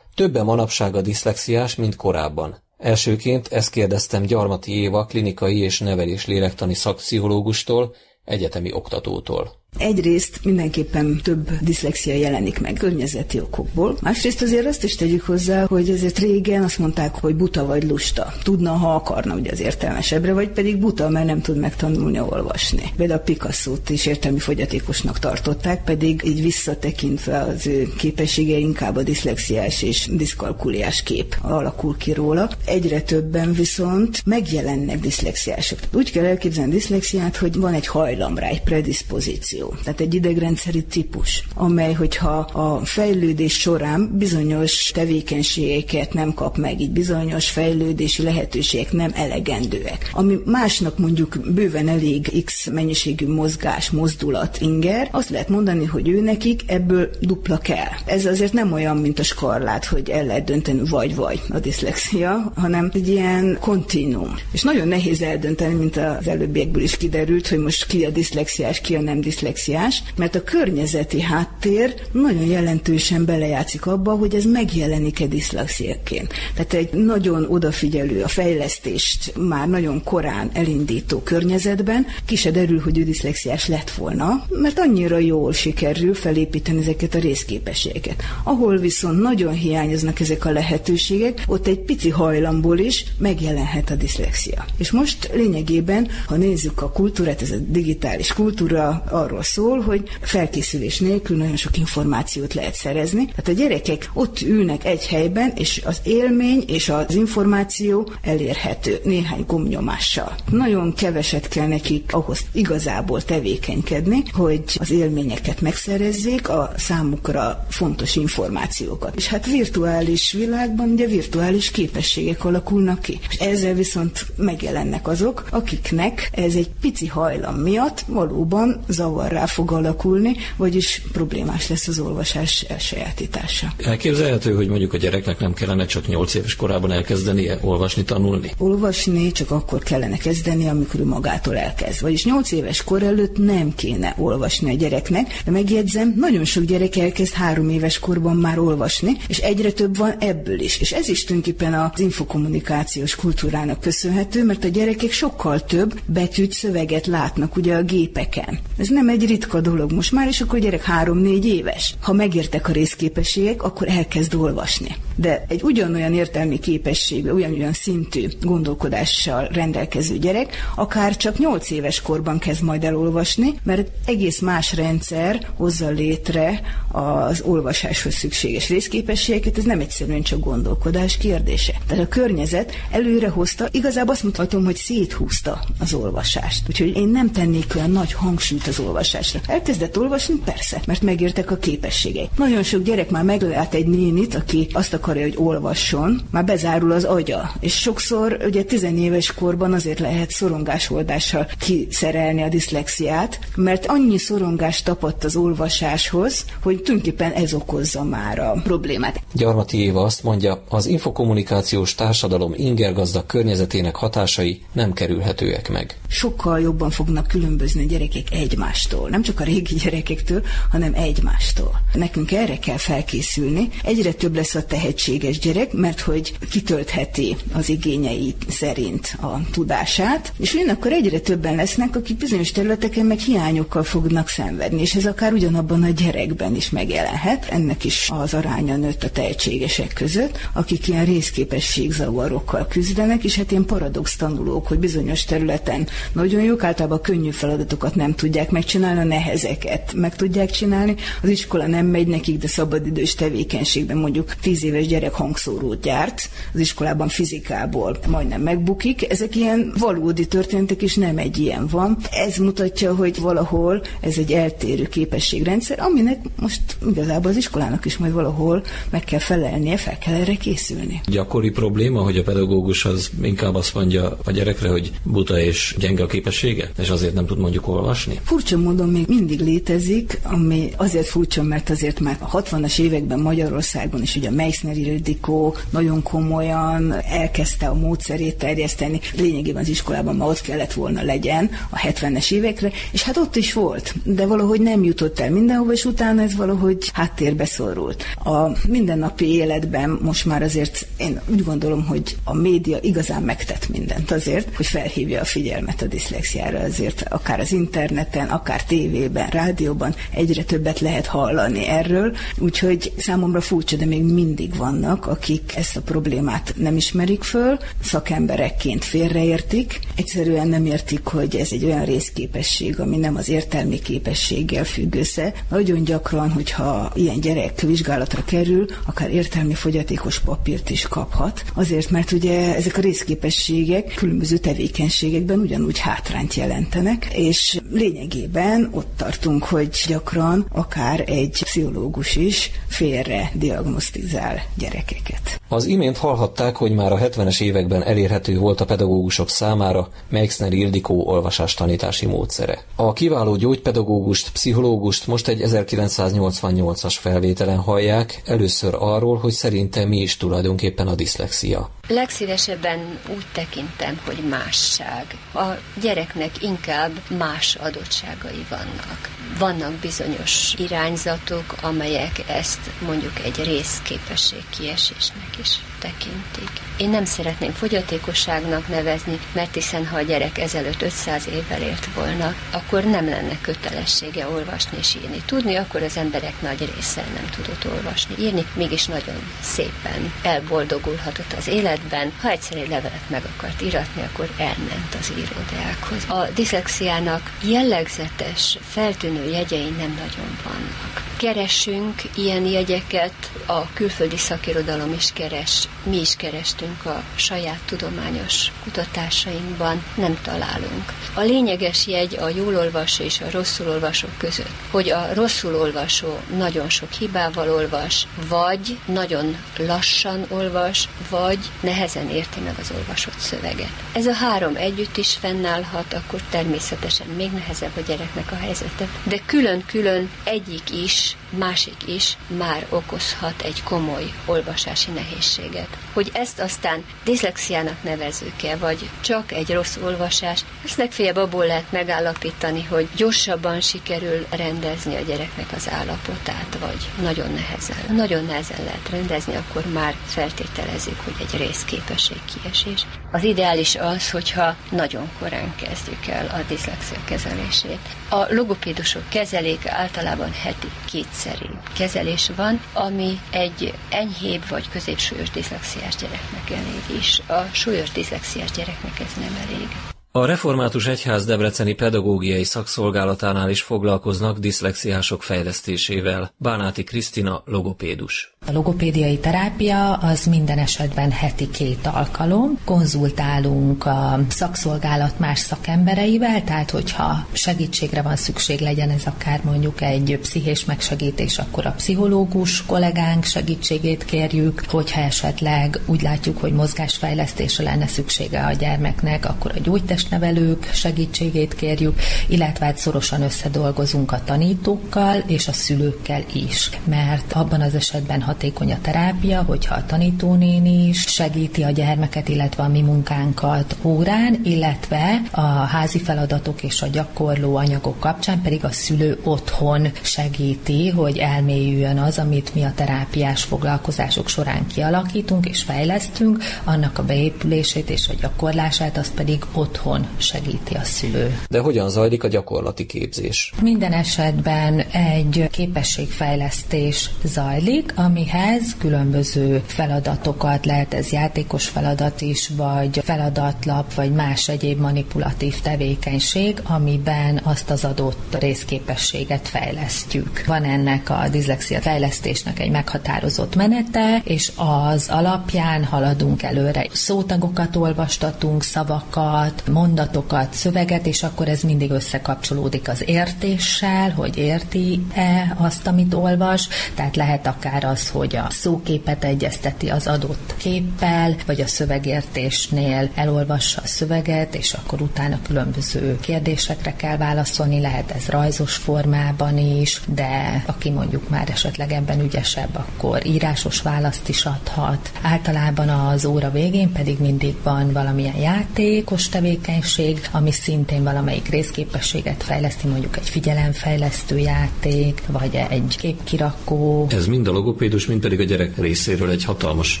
Többen manapság a diszlexiás, mint korábban. Elsőként ezt kérdeztem Gyarmati Éva klinikai és nevelés lélektani szakpszichológustól, egyetemi oktatótól. Egyrészt mindenképpen több diszlexia jelenik meg környezeti okokból. Másrészt azért azt is tegyük hozzá, hogy ezért régen azt mondták, hogy buta vagy lusta. Tudna, ha akarna, ugye az értelmesebbre, vagy pedig buta, mert nem tud megtanulni olvasni. Például a Picasso-t is értelmi fogyatékosnak tartották, pedig így visszatekintve az ő képessége inkább a diszlexiás és diszkalkuliás kép alakul ki róla. Egyre többen viszont megjelennek diszlexiások. Úgy kell elképzelni a diszlexiát, hogy van egy hajlam rá, egy predispozíció mutáció, tehát egy idegrendszeri típus, amely, hogyha a fejlődés során bizonyos tevékenységeket nem kap meg, így bizonyos fejlődési lehetőségek nem elegendőek. Ami másnak mondjuk bőven elég X mennyiségű mozgás, mozdulat, inger, azt lehet mondani, hogy ő nekik ebből dupla kell. Ez azért nem olyan, mint a skarlát, hogy el lehet dönteni vagy-vagy a diszlexia, hanem egy ilyen kontinum. És nagyon nehéz eldönteni, mint az előbbiekből is kiderült, hogy most ki a diszlexiás, ki a nem diszlexiás diszlexiás, mert a környezeti háttér nagyon jelentősen belejátszik abba, hogy ez megjelenik-e diszlexiaként. Tehát egy nagyon odafigyelő, a fejlesztést már nagyon korán elindító környezetben ki se derül, hogy ő diszlexiás lett volna, mert annyira jól sikerül felépíteni ezeket a részképességeket. Ahol viszont nagyon hiányoznak ezek a lehetőségek, ott egy pici hajlamból is megjelenhet a diszlexia. És most lényegében, ha nézzük a kultúrát, ez a digitális kultúra arról arról szól, hogy felkészülés nélkül nagyon sok információt lehet szerezni. Tehát a gyerekek ott ülnek egy helyben, és az élmény és az információ elérhető néhány gomnyomással. Nagyon keveset kell nekik ahhoz igazából tevékenykedni, hogy az élményeket megszerezzék, a számukra fontos információkat. És hát virtuális világban ugye virtuális képességek alakulnak ki. És ezzel viszont megjelennek azok, akiknek ez egy pici hajlam miatt valóban zavar rá fog alakulni, vagyis problémás lesz az olvasás elsajátítása. Elképzelhető, hogy mondjuk a gyereknek nem kellene csak 8 éves korában elkezdenie olvasni, tanulni? Olvasni csak akkor kellene kezdeni, amikor ő magától elkezd. Vagyis 8 éves kor előtt nem kéne olvasni a gyereknek, de megjegyzem, nagyon sok gyerek elkezd három éves korban már olvasni, és egyre több van ebből is. És ez is tulajdonképpen az infokommunikációs kultúrának köszönhető, mert a gyerekek sokkal több betűt, szöveget látnak ugye a gépeken. Ez nem egy egy ritka dolog most már, és akkor a gyerek három-négy éves. Ha megértek a részképességek, akkor elkezd olvasni. De egy ugyanolyan értelmi képességű, ugyanolyan szintű gondolkodással rendelkező gyerek akár csak nyolc éves korban kezd majd elolvasni, mert egész más rendszer hozza létre az olvasáshoz szükséges részképességeket, ez nem egyszerűen csak gondolkodás kérdése. Tehát a környezet előre hozta, igazából azt mondhatom, hogy széthúzta az olvasást. Úgyhogy én nem tennék olyan nagy hangsúlyt az olvasásra olvasásra. Elkezdett olvasni? Persze, mert megértek a képességei. Nagyon sok gyerek már meglát egy nénit, aki azt akarja, hogy olvasson, már bezárul az agya. És sokszor ugye tizenéves korban azért lehet szorongásoldással kiszerelni a diszlexiát, mert annyi szorongást tapadt az olvasáshoz, hogy tulajdonképpen ez okozza már a problémát. Gyarmati Éva azt mondja, az infokommunikációs társadalom ingergazdag környezetének hatásai nem kerülhetőek meg. Sokkal jobban fognak különbözni a gyerekek egymástól egymástól, nem csak a régi gyerekektől, hanem egymástól. Nekünk erre kell felkészülni. Egyre több lesz a tehetséges gyerek, mert hogy kitöltheti az igényei szerint a tudását, és akkor egyre többen lesznek, akik bizonyos területeken meg hiányokkal fognak szenvedni, és ez akár ugyanabban a gyerekben is megjelenhet. Ennek is az aránya nőtt a tehetségesek között, akik ilyen részképességzavarokkal küzdenek, és hát ilyen paradox tanulók, hogy bizonyos területen nagyon jók, általában könnyű feladatokat nem tudják megcsinálni, a nehezeket meg tudják csinálni. Az iskola nem megy nekik, de szabadidős tevékenységben mondjuk tíz éves gyerek hangszórót gyárt, az iskolában fizikából majdnem megbukik. Ezek ilyen valódi történetek, és nem egy ilyen van. Ez mutatja, hogy valahol ez egy eltérő képességrendszer, aminek most igazából az iskolának is majd valahol meg kell felelnie, fel kell erre készülni. Gyakori probléma, hogy a pedagógus az inkább azt mondja a gyerekre, hogy buta és gyenge a képessége, és azért nem tud mondjuk olvasni? Furcsa módon még mindig létezik, ami azért furcsa, mert azért már a 60-as években Magyarországon is ugye a Meissner Ildikó nagyon komolyan elkezdte a módszerét terjeszteni. Lényegében az iskolában ma ott kellett volna legyen a 70-es évekre, és hát ott is volt, de valahogy nem jutott el mindenhova, és utána ez valahogy háttérbe szorult. A mindennapi életben most már azért én úgy gondolom, hogy a média igazán megtett mindent azért, hogy felhívja a figyelmet a diszlexiára azért, akár az interneten, akár tévében, rádióban egyre többet lehet hallani erről, úgyhogy számomra furcsa, de még mindig vannak, akik ezt a problémát nem ismerik föl, szakemberekként félreértik, egyszerűen nem értik, hogy ez egy olyan részképesség, ami nem az értelmi képességgel függ össze. Nagyon gyakran, hogyha ilyen gyerek vizsgálatra kerül, akár értelmi fogyatékos papírt is kaphat, azért, mert ugye ezek a részképességek különböző tevékenységekben ugyanúgy hátrányt jelentenek, és lényegében ott tartunk, hogy gyakran akár egy pszichológus is félre diagnosztizál gyerekeket. Az imént hallhatták, hogy már a 70-es években elérhető volt a pedagógusok számára Meixner Ildikó olvasástanítási módszere. A kiváló gyógypedagógust, pszichológust most egy 1988-as felvételen hallják, először arról, hogy szerinte mi is tulajdonképpen a diszlexia. Legszívesebben úgy tekintem, hogy másság. A gyereknek inkább más adottságai vannak. Vannak bizonyos irányzatok, amelyek ezt mondjuk egy részképesség kiesésnek is tekintik. Én nem szeretném fogyatékosságnak nevezni, mert hiszen ha a gyerek ezelőtt 500 évvel élt volna, akkor nem lenne kötelessége olvasni és írni. Tudni, akkor az emberek nagy része nem tudott olvasni, írni, mégis nagyon szépen elboldogulhatott az életben. Ha egyszer egy levelet meg akart íratni, akkor elment az íródeákhoz. A diszlexiának jellegzetes, feltűnő jegyei nem nagyon vannak. Keresünk ilyen jegyeket, a külföldi szakirodalom is keres, mi is kerestünk a saját tudományos kutatásainkban, nem találunk. A lényeges jegy a jól olvasó és a rosszul olvasó között, hogy a rosszul olvasó nagyon sok hibával olvas, vagy nagyon lassan olvas, vagy nehezen érti meg az olvasott szöveget. Ez a három együtt is fennállhat, akkor természetesen még nehezebb a gyereknek a helyzete, de külön-külön egyik is, másik is már okozhat egy komoly olvasási nehézséget. Hogy ezt aztán diszlexiának nevezük-e, vagy csak egy rossz olvasás, ezt legfeljebb abból lehet megállapítani, hogy gyorsabban sikerül rendezni a gyereknek az állapotát, vagy nagyon nehezen. Nagyon nehezen lehet rendezni, akkor már feltételezik, hogy egy részképesség kiesés. Az ideális az, hogyha nagyon korán kezdjük el a diszlexia kezelését. A logopédusok kezelék általában heti kétszeri kezelés van, ami egy enyhébb vagy középsúlyos diszlexiás gyereknek elég is. A súlyos diszlexiás gyereknek ez nem elég. A Református Egyház Debreceni pedagógiai szakszolgálatánál is foglalkoznak diszlexiások fejlesztésével. Bánáti Krisztina, logopédus. A logopédiai terápia az minden esetben heti két alkalom. Konzultálunk a szakszolgálat más szakembereivel, tehát hogyha segítségre van szükség, legyen ez akár mondjuk egy pszichés megsegítés, akkor a pszichológus kollégánk segítségét kérjük, hogyha esetleg úgy látjuk, hogy mozgásfejlesztésre lenne szüksége a gyermeknek, akkor a gyógytestnevelők segítségét kérjük, illetve hát szorosan összedolgozunk a tanítókkal és a szülőkkel is, mert abban az esetben hatékony a terápia, hogyha a tanítónéni is segíti a gyermeket, illetve a mi munkánkat órán, illetve a házi feladatok és a gyakorló anyagok kapcsán pedig a szülő otthon segíti, hogy elmélyüljön az, amit mi a terápiás foglalkozások során kialakítunk és fejlesztünk, annak a beépülését és a gyakorlását, azt pedig otthon segíti a szülő. De hogyan zajlik a gyakorlati képzés? Minden esetben egy képességfejlesztés zajlik, ami amihez különböző feladatokat, lehet ez játékos feladat is, vagy feladatlap, vagy más egyéb manipulatív tevékenység, amiben azt az adott részképességet fejlesztjük. Van ennek a diszlexia fejlesztésnek egy meghatározott menete, és az alapján haladunk előre. Szótagokat olvastatunk, szavakat, mondatokat, szöveget, és akkor ez mindig összekapcsolódik az értéssel, hogy érti-e azt, amit olvas, tehát lehet akár az, hogy a szóképet egyezteti az adott képpel, vagy a szövegértésnél elolvassa a szöveget, és akkor utána különböző kérdésekre kell válaszolni, lehet ez rajzos formában is, de aki mondjuk már esetleg ebben ügyesebb, akkor írásos választ is adhat. Általában az óra végén pedig mindig van valamilyen játékos tevékenység, ami szintén valamelyik részképességet fejleszti, mondjuk egy figyelemfejlesztő játék, vagy egy képkirakó. Ez mind a logopédus, mind pedig a gyerek részéről egy hatalmas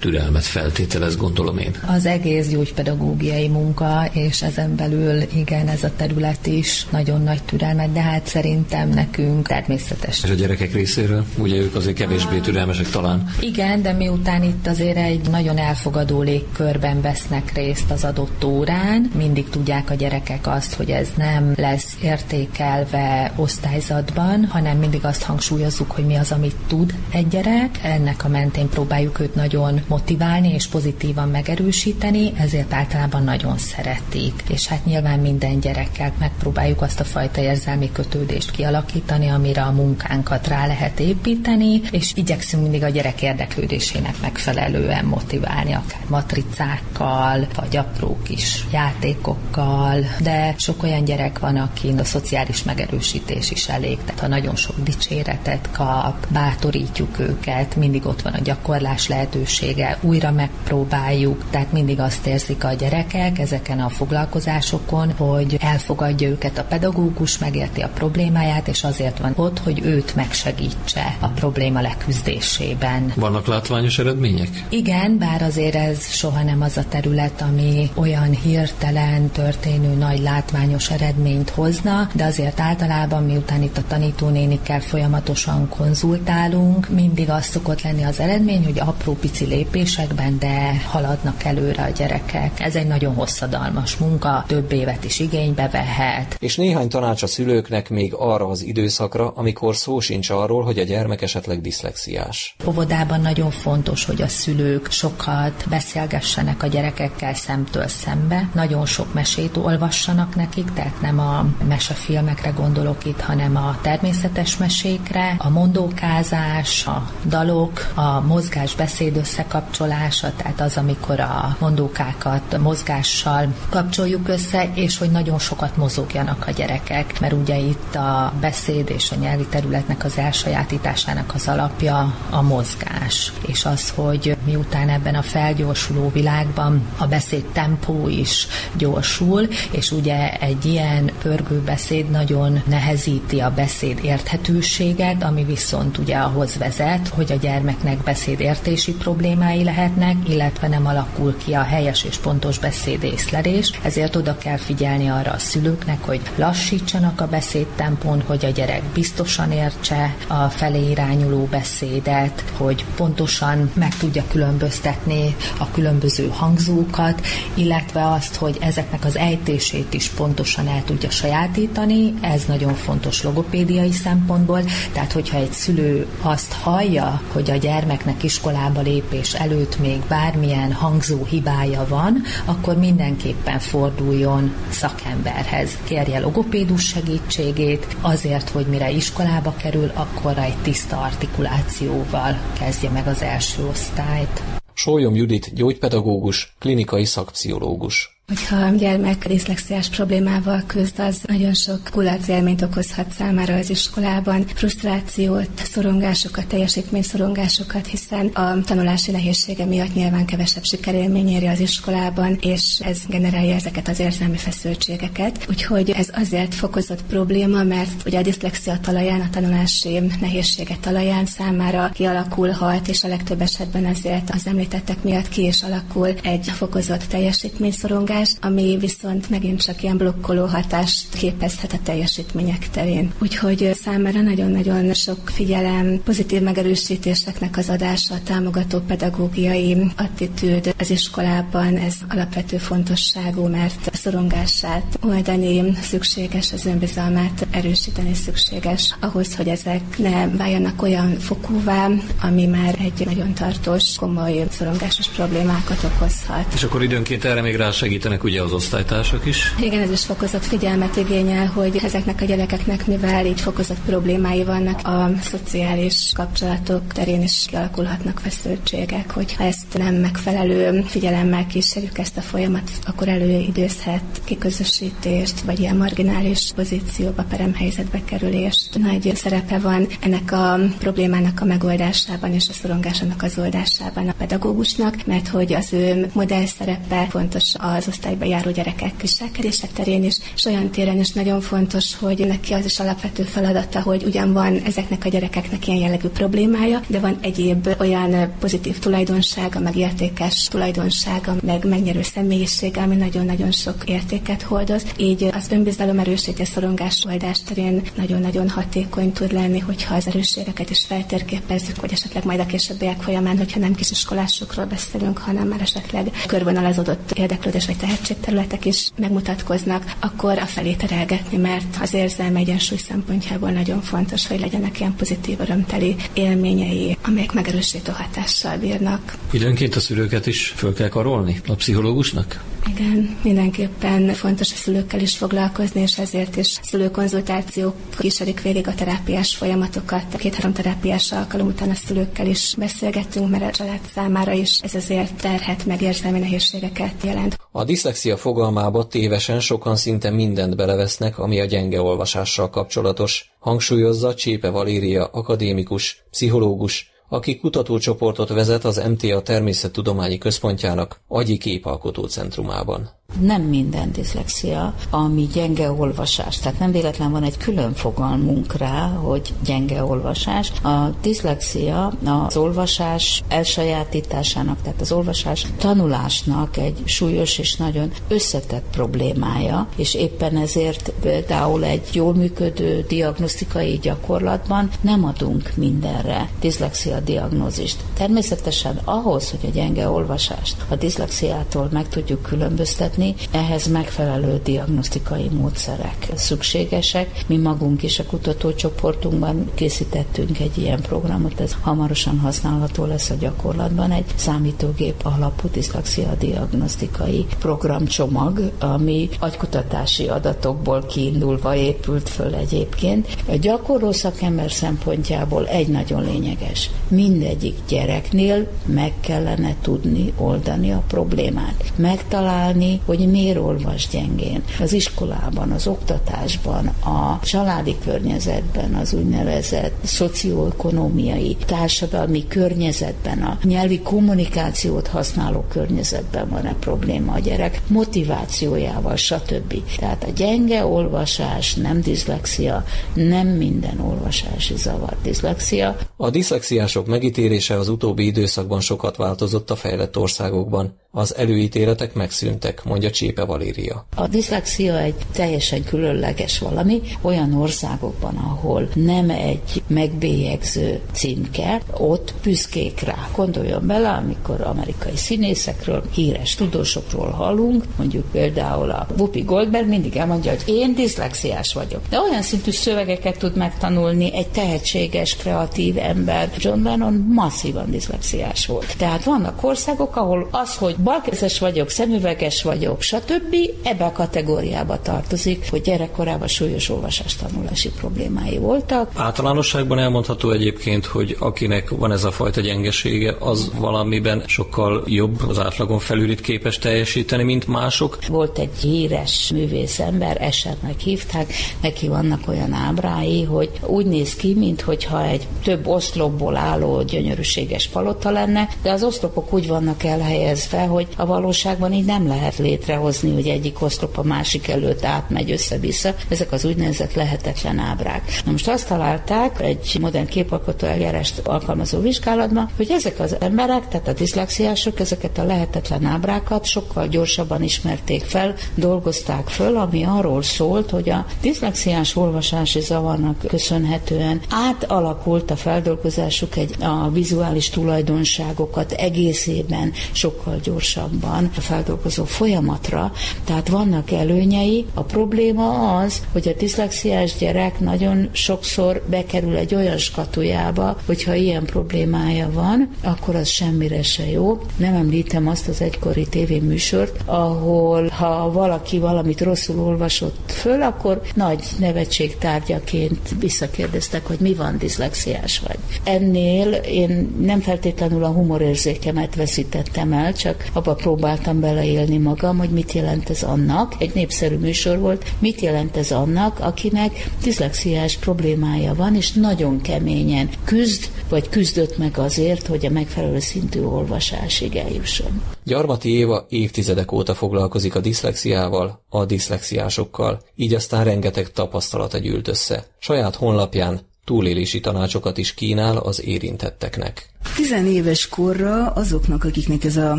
türelmet feltételez, gondolom én. Az egész gyógypedagógiai munka, és ezen belül igen, ez a terület is nagyon nagy türelmet, de hát szerintem nekünk természetes. És a gyerekek részéről? Ugye ők azért kevésbé türelmesek talán. Igen, de miután itt azért egy nagyon elfogadó légkörben vesznek részt az adott órán, mindig tudják a gyerekek azt, hogy ez nem lesz értékelve osztályzatban, hanem mindig azt hangsúlyozzuk, hogy mi az, amit tud egy gyerek. Ennek a mentén próbáljuk őt nagyon motiválni és pozitívan megerősíteni, ezért általában nagyon szeretik. És hát nyilván minden gyerekkel megpróbáljuk azt a fajta érzelmi kötődést kialakítani, amire a munkánkat rá lehet építeni, és igyekszünk mindig a gyerek érdeklődésének megfelelően motiválni, akár matricákkal, vagy apró kis játékokkal, de sok olyan gyerek van, aki a szociális megerősítés is elég, tehát ha nagyon sok dicséretet kap, bátorítjuk őket, mindig ott van a gyakorlás lehetősége, újra megpróbáljuk, tehát mindig azt érzik a gyerekek ezeken a foglalkozásokon, hogy elfogadja őket a pedagógus, megérti a problémáját, és azért van ott, hogy őt megsegítse a probléma leküzdésében. Vannak látványos eredmények? Igen, bár azért ez soha nem az a terület, ami olyan hirtelen történő nagy látványos eredményt hozna, de azért általában miután itt a tanítónénikkel folyamatosan konzultálunk, mindig az szokott lenni az eredmény, hogy apró pici lépésekben, de haladnak előre a gyerekek. Ez egy nagyon hosszadalmas munka, több évet is igénybe vehet. És néhány tanács a szülőknek még arra az időszakra, amikor szó sincs arról, hogy a gyermek esetleg diszlexiás. Óvodában nagyon fontos, hogy a szülők sokat beszélgessenek a gyerekekkel szemtől szembe, nagyon sok mesét olvassanak nekik, tehát nem a mesefilmekre gondolok itt, hanem a természetes mesékre, a mondókázás, a dalok, a mozgás-beszéd összekapcsolása, tehát az, amikor a mondókákat mozgással kapcsoljuk össze, és hogy nagyon sokat mozogjanak a gyerekek, mert ugye itt a beszéd és a nyelvi területnek az elsajátításának az alapja a mozgás, és az, hogy miután ebben a felgyorsuló világban a beszéd tempó is gyorsul, és ugye egy ilyen pörgőbeszéd nagyon nehezíti a beszéd érthetőséget, ami viszont ugye ahhoz vezet, hogy a gyermeknek beszédértési problémái lehetnek, illetve nem alakul ki a helyes és pontos beszédészlelés, ezért oda kell figyelni arra a szülőknek, hogy lassítsanak a beszédtempón, hogy a gyerek biztosan értse a felé irányuló beszédet, hogy pontosan meg tudja különböztetni a különböző hangzókat, illetve azt, hogy ezeknek az ejtését is pontosan el tudja sajátítani, ez nagyon fontos logopédiai szempontból, tehát hogyha egy szülő azt hallja, hogy a gyermeknek iskolába lépés előtt még bármilyen hangzó hibája van, akkor mindenképpen forduljon szakemberhez. Kérje logopédus segítségét, azért, hogy mire iskolába kerül, akkor egy tiszta artikulációval kezdje meg az első osztályt. Sólyom Judit gyógypedagógus, klinikai szakpszichológus. Hogyha a gyermek diszlexiás problémával küzd, az nagyon sok kulácélményt okozhat számára az iskolában, frusztrációt, szorongásokat, teljesítményszorongásokat, hiszen a tanulási nehézsége miatt nyilván kevesebb sikerélmény éri az iskolában, és ez generálja ezeket az érzelmi feszültségeket. Úgyhogy ez azért fokozott probléma, mert ugye a diszlexia talaján, a tanulási nehézsége talaján számára kialakulhat, és a legtöbb esetben ezért az említettek miatt ki is alakul egy fokozott teljesítményszorongás, hatás, ami viszont megint csak ilyen blokkoló hatást képezhet a teljesítmények terén. Úgyhogy számára nagyon-nagyon sok figyelem, pozitív megerősítéseknek az adása, a támogató pedagógiai attitűd az iskolában, ez alapvető fontosságú, mert szorongását oldani szükséges, az önbizalmát erősíteni szükséges, ahhoz, hogy ezek ne váljanak olyan fokúvá, ami már egy nagyon tartós, komoly szorongásos problémákat okozhat. És akkor időnként erre még rá segítenek ugye az osztálytársak is? Igen, ez is fokozott figyelmet igényel, hogy ezeknek a gyerekeknek, mivel így fokozott problémái vannak, a szociális kapcsolatok terén is kialakulhatnak feszültségek, hogyha ezt nem megfelelő figyelemmel kísérjük ezt a folyamat, akkor előidőzhet kiközösítést, vagy ilyen marginális pozícióba, peremhelyzetbe kerülést. Nagy szerepe van ennek a problémának a megoldásában és a szorongásának az oldásában a pedagógusnak, mert hogy az ő modell szerepe fontos az osztályba járó gyerekek viselkedések terén is, és olyan téren is nagyon fontos, hogy neki az is alapvető feladata, hogy ugyan van ezeknek a gyerekeknek ilyen jellegű problémája, de van egyéb olyan pozitív tulajdonsága, meg értékes tulajdonsága, meg megnyerő személyisége, ami nagyon-nagyon sok értéket hordoz. Így az önbizalom erősítés szorongás oldás terén nagyon-nagyon hatékony tud lenni, hogyha az erősségeket is feltérképezzük, vagy esetleg majd a későbbiek folyamán, hogyha nem kisiskolásokról beszélünk, hanem már esetleg körvonalazódott érdeklődés vagy tehetségterületek is megmutatkoznak, akkor a felé terelgetni, mert az érzelme egyensúly szempontjából nagyon fontos, hogy legyenek ilyen pozitív, örömteli élményei, amelyek megerősítő hatással bírnak. Időnként a szülőket is föl kell karolni a pszichológusnak? Igen, mindenképpen fontos a szülőkkel is foglalkozni, és ezért is szülőkonzultációk kísérik végig a terápiás folyamatokat. Két-három terápiás alkalom után a szülőkkel is beszélgettünk, mert a család számára is ez azért terhet meg érzelmi nehézségeket jelent. A diszlexia fogalmába tévesen sokan szinte mindent belevesznek, ami a gyenge olvasással kapcsolatos, hangsúlyozza Csépe Valéria akadémikus, pszichológus, aki kutatócsoportot vezet az MTA Természettudományi Központjának agyi képalkotó centrumában. Nem minden diszlexia, ami gyenge olvasás. Tehát nem véletlen van egy külön fogalmunk rá, hogy gyenge olvasás. A diszlexia az olvasás elsajátításának, tehát az olvasás tanulásnak egy súlyos és nagyon összetett problémája, és éppen ezért például egy jól működő diagnosztikai gyakorlatban nem adunk mindenre diszlexia diagnózist. Természetesen ahhoz, hogy a gyenge olvasást a diszlexiától meg tudjuk különböztetni, látni, ehhez megfelelő diagnosztikai módszerek szükségesek. Mi magunk is a kutatócsoportunkban készítettünk egy ilyen programot, ez hamarosan használható lesz a gyakorlatban, egy számítógép alapú diszlaxia diagnosztikai programcsomag, ami agykutatási adatokból kiindulva épült föl egyébként. A gyakorló szakember szempontjából egy nagyon lényeges. Mindegyik gyereknél meg kellene tudni oldani a problémát. Megtalálni, hogy miért olvas gyengén. Az iskolában, az oktatásban, a családi környezetben, az úgynevezett szocioekonomiai, társadalmi környezetben, a nyelvi kommunikációt használó környezetben van-e probléma a gyerek, motivációjával, stb. Tehát a gyenge olvasás nem diszlexia, nem minden olvasási zavar diszlexia. A diszlexiások megítélése az utóbbi időszakban sokat változott a fejlett országokban. Az előítéletek megszűntek, mondja Csépe Valéria. A diszlexia egy teljesen különleges valami, olyan országokban, ahol nem egy megbélyegző címke, ott büszkék rá. Gondoljon bele, amikor amerikai színészekről, híres tudósokról hallunk, mondjuk például a Whoopi Goldberg mindig elmondja, hogy én diszlexiás vagyok. De olyan szintű szövegeket tud megtanulni egy tehetséges, kreatív ember. John Lennon masszívan diszlexiás volt. Tehát vannak országok, ahol az, hogy balkezes vagyok, szemüveges vagyok, stb. ebbe a kategóriába tartozik, hogy gyerekkorában súlyos olvasástanulási problémái voltak. Általánosságban elmondható egyébként, hogy akinek van ez a fajta gyengesége, az valamiben sokkal jobb, az átlagon felül itt képes teljesíteni, mint mások. Volt egy híres művész ember, Esernek hívták, neki vannak olyan ábrái, hogy úgy néz ki, mintha egy több oszlopból álló gyönyörűséges palota lenne, de az oszlopok úgy vannak elhelyezve, hogy a valóságban így nem lehet létrehozni, hogy egyik oszlop a másik előtt átmegy össze-vissza. Ezek az úgynevezett lehetetlen ábrák. Na most azt találták egy modern képalkotó eljárást alkalmazó vizsgálatban, hogy ezek az emberek, tehát a diszlexiások, ezeket a lehetetlen ábrákat sokkal gyorsabban ismerték fel, dolgozták föl, ami arról szólt, hogy a diszlexiás olvasási zavarnak köszönhetően átalakult a feldolgozásuk egy a vizuális tulajdonságokat egészében sokkal gyorsabban feldolgozó folyamatra, tehát vannak előnyei. A probléma az, hogy a diszlexiás gyerek nagyon sokszor bekerül egy olyan skatujába, hogyha ilyen problémája van, akkor az semmire se jó. Nem említem azt az egykori tévéműsort, ahol ha valaki valamit rosszul olvasott föl, akkor nagy nevetség tárgyaként visszakérdeztek, hogy mi van, diszlexiás vagy. Ennél én nem feltétlenül a humorérzékemet veszítettem el, csak abba próbáltam beleélni magam, hogy mit jelent ez annak. Egy népszerű műsor volt, mit jelent ez annak, akinek diszlexiás problémája van, és nagyon keményen küzd, vagy küzdött meg azért, hogy a megfelelő szintű olvasásig eljusson. Gyarmati Éva évtizedek óta foglalkozik a diszlexiával, a diszlexiásokkal, így aztán rengeteg tapasztalata gyűlt össze. Saját honlapján túlélési tanácsokat is kínál az érintetteknek. Tizenéves korra azoknak, akiknek ez a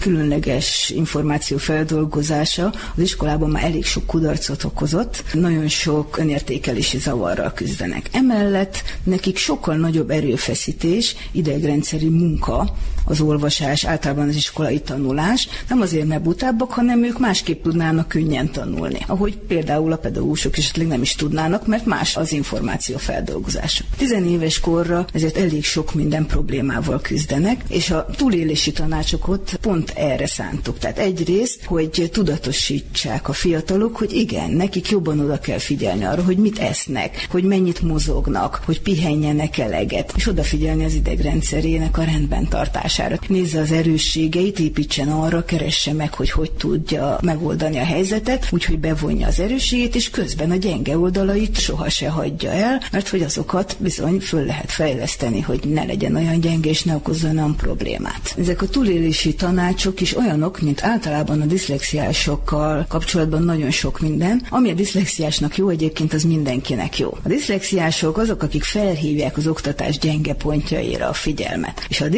különleges információ feldolgozása az iskolában már elég sok kudarcot okozott, nagyon sok önértékelési zavarral küzdenek. Emellett nekik sokkal nagyobb erőfeszítés, idegrendszeri munka az olvasás, általában az iskolai tanulás, nem azért, mert butábbak, hanem ők másképp tudnának könnyen tanulni. Ahogy például a pedagógusok esetleg nem is tudnának, mert más az információ feldolgozása. Tizenéves korra ezért elég sok minden problémával küzdenek, és a túlélési tanácsokat pont erre szántuk. Tehát egyrészt, hogy tudatosítsák a fiatalok, hogy igen, nekik jobban oda kell figyelni arra, hogy mit esznek, hogy mennyit mozognak, hogy pihenjenek eleget, és odafigyelni az idegrendszerének a rendben tartására. Nézze az erősségeit, építsen arra, keresse meg, hogy hogy tudja megoldani a helyzetet, úgyhogy bevonja az erősségét, és közben a gyenge oldalait soha se hagyja el, mert hogy azokat bizony föl lehet fejleszteni, hogy ne legyen olyan gyenge és ne okozzanak problémát. Ezek a túlélési tanácsok is olyanok, mint általában a diszlexiásokkal kapcsolatban nagyon sok minden. Ami a diszlexiásnak jó, egyébként az mindenkinek jó. A diszlexiások azok, akik felhívják az oktatás gyenge pontjaira a figyelmet. És a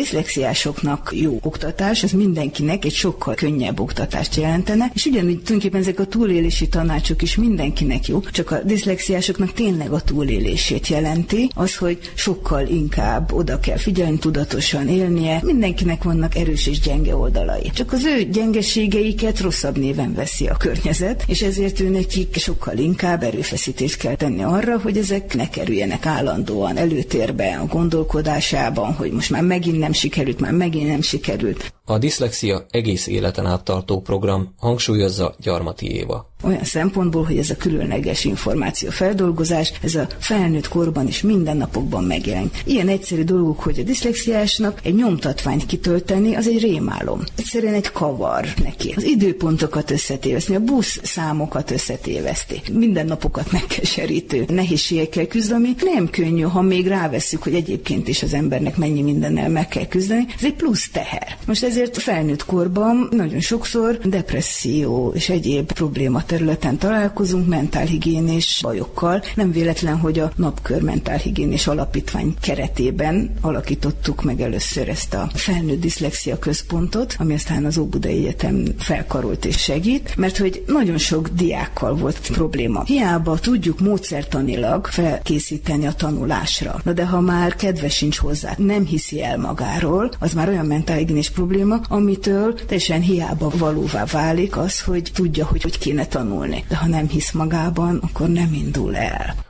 diszlexiásoknak jó oktatás, az mindenkinek egy sokkal könnyebb oktatást jelentene, és ugyanúgy tulajdonképpen ezek a túlélési tanácsok is mindenkinek jó, csak a diszlexiásoknak tényleg a túlélését jelenti, az, hogy sokkal inkább oda kell figyelni, tudatosan élnie. Mindenkinek vannak erős és gyenge oldalai. Csak az ő gyengeségeiket rosszabb néven veszi a környezet, és ezért ő nekik sokkal inkább erőfeszítést kell tenni arra, hogy ezek ne kerüljenek állandóan előtérbe a gondolkodásában, hogy most már megint nem sikerült, már megint nem sikerült. A diszlexia egész életen áttartó program hangsúlyozza Gyarmati Éva. Olyan szempontból, hogy ez a különleges információ feldolgozás, ez a felnőtt korban is mindennapokban megjelenik. Ilyen egyszerű dolgok, hogy a diszlexiásnak egy nyomtatványt kitölteni, az egy rémálom. Egyszerűen egy kavar neki. Az időpontokat összetéveszteni, a busz számokat összetéveszti. Mindennapokat megkeserítő nehézségekkel küzd, ami nem könnyű, ha még ráveszünk, hogy egyébként is az embernek mennyi mindennel meg kell küzdeni. Ez egy plusz teher. Most ezért felnőtt korban nagyon sokszor depresszió és egyéb probléma területen találkozunk mentálhigiénés bajokkal. Nem véletlen, hogy a Napkör Mentálhigiénés Alapítvány keretében alakítottuk meg először ezt a felnőtt diszlexia központot, ami aztán az Óbudai Egyetem felkarolt és segít, mert hogy nagyon sok diákkal volt probléma. Hiába tudjuk módszertanilag felkészíteni a tanulásra. Na de ha már kedve sincs hozzá, nem hiszi el magáról, az már olyan mentálhigiénés probléma, amitől teljesen hiába valóvá válik az, hogy tudja, hogy hogy kéne tanulni. De ha nem hisz magában, akkor nem indul el.